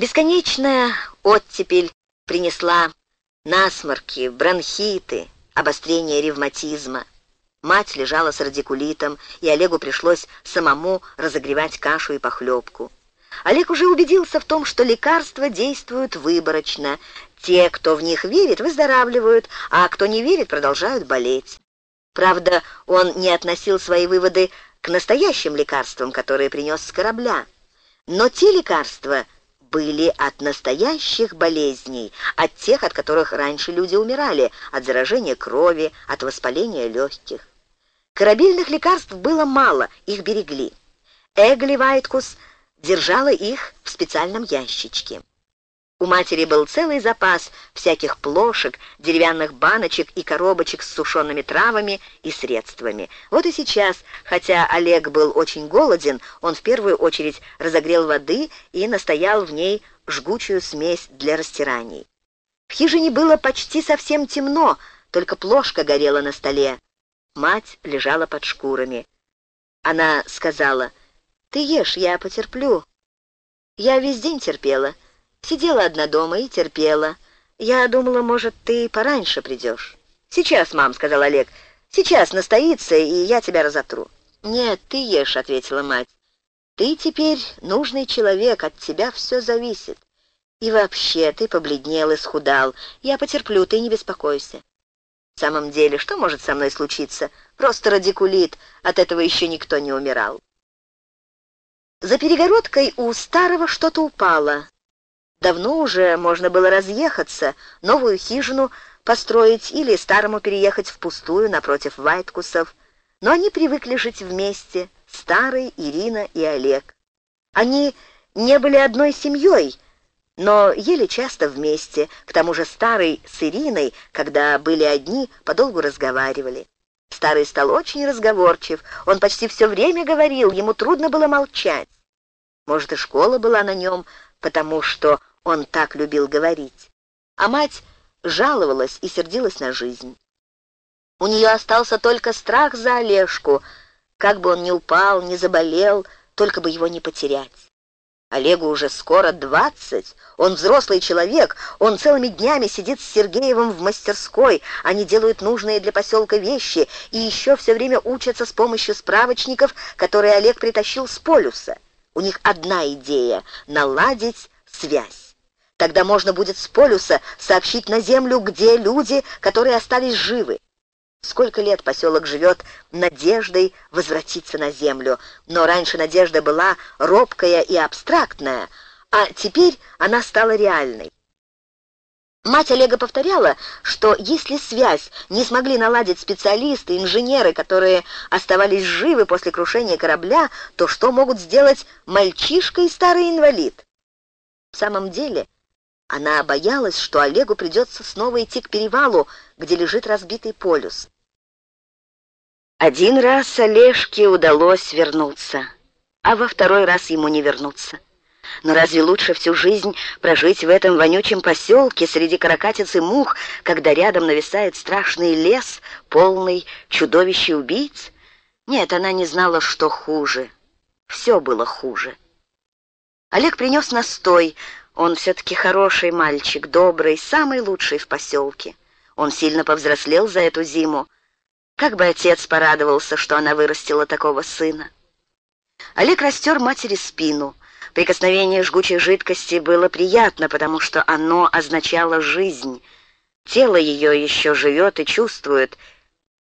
Бесконечная оттепель принесла насморки, бронхиты, обострение ревматизма. Мать лежала с радикулитом, и Олегу пришлось самому разогревать кашу и похлебку. Олег уже убедился в том, что лекарства действуют выборочно. Те, кто в них верит, выздоравливают, а кто не верит, продолжают болеть. Правда, он не относил свои выводы к настоящим лекарствам, которые принес с корабля. Но те лекарства были от настоящих болезней, от тех, от которых раньше люди умирали, от заражения крови, от воспаления легких. Корабельных лекарств было мало, их берегли. Эгли Вайткус держала их в специальном ящичке. У матери был целый запас всяких плошек, деревянных баночек и коробочек с сушеными травами и средствами. Вот и сейчас, хотя Олег был очень голоден, он в первую очередь разогрел воды и настоял в ней жгучую смесь для растираний. В хижине было почти совсем темно, только плошка горела на столе. Мать лежала под шкурами. Она сказала, «Ты ешь, я потерплю». Я весь день терпела. Сидела одна дома и терпела. Я думала, может, ты пораньше придешь. «Сейчас, мам», — сказал Олег. «Сейчас настоится, и я тебя разотру». «Нет, ты ешь», — ответила мать. «Ты теперь нужный человек, от тебя все зависит. И вообще, ты побледнел и схудал. Я потерплю, ты не беспокойся». «В самом деле, что может со мной случиться? Просто радикулит, от этого еще никто не умирал». За перегородкой у старого что-то упало. Давно уже можно было разъехаться, новую хижину построить или старому переехать в пустую напротив Вайткусов. Но они привыкли жить вместе, старый, Ирина и Олег. Они не были одной семьей, но ели часто вместе, к тому же старый с Ириной, когда были одни, подолгу разговаривали. Старый стал очень разговорчив, он почти все время говорил, ему трудно было молчать. Может, и школа была на нем, потому что он так любил говорить. А мать жаловалась и сердилась на жизнь. У нее остался только страх за Олежку, как бы он ни упал, ни заболел, только бы его не потерять. Олегу уже скоро двадцать, он взрослый человек, он целыми днями сидит с Сергеевым в мастерской, они делают нужные для поселка вещи и еще все время учатся с помощью справочников, которые Олег притащил с полюса. У них одна идея — наладить связь. Тогда можно будет с полюса сообщить на Землю, где люди, которые остались живы. Сколько лет поселок живет надеждой возвратиться на Землю, но раньше надежда была робкая и абстрактная, а теперь она стала реальной. Мать Олега повторяла, что если связь не смогли наладить специалисты, инженеры, которые оставались живы после крушения корабля, то что могут сделать мальчишка и старый инвалид? В самом деле, она боялась, что Олегу придется снова идти к перевалу, где лежит разбитый полюс. Один раз Олежке удалось вернуться, а во второй раз ему не вернуться. Но разве лучше всю жизнь прожить в этом вонючем поселке среди каракатиц и мух, когда рядом нависает страшный лес, полный чудовищ и убийц? Нет, она не знала, что хуже. Все было хуже. Олег принес настой, он все-таки хороший мальчик, добрый, самый лучший в поселке. Он сильно повзрослел за эту зиму. Как бы отец порадовался, что она вырастила такого сына. Олег растер матери спину. Прикосновение жгучей жидкости было приятно, потому что оно означало жизнь. Тело ее еще живет и чувствует,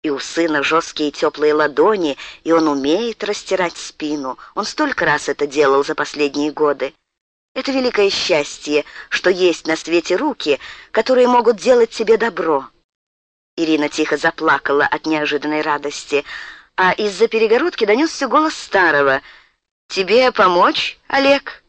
и у сына жесткие теплые ладони, и он умеет растирать спину. Он столько раз это делал за последние годы. Это великое счастье, что есть на свете руки, которые могут делать тебе добро. Ирина тихо заплакала от неожиданной радости, а из-за перегородки донесся голос старого. «Тебе помочь, Олег?»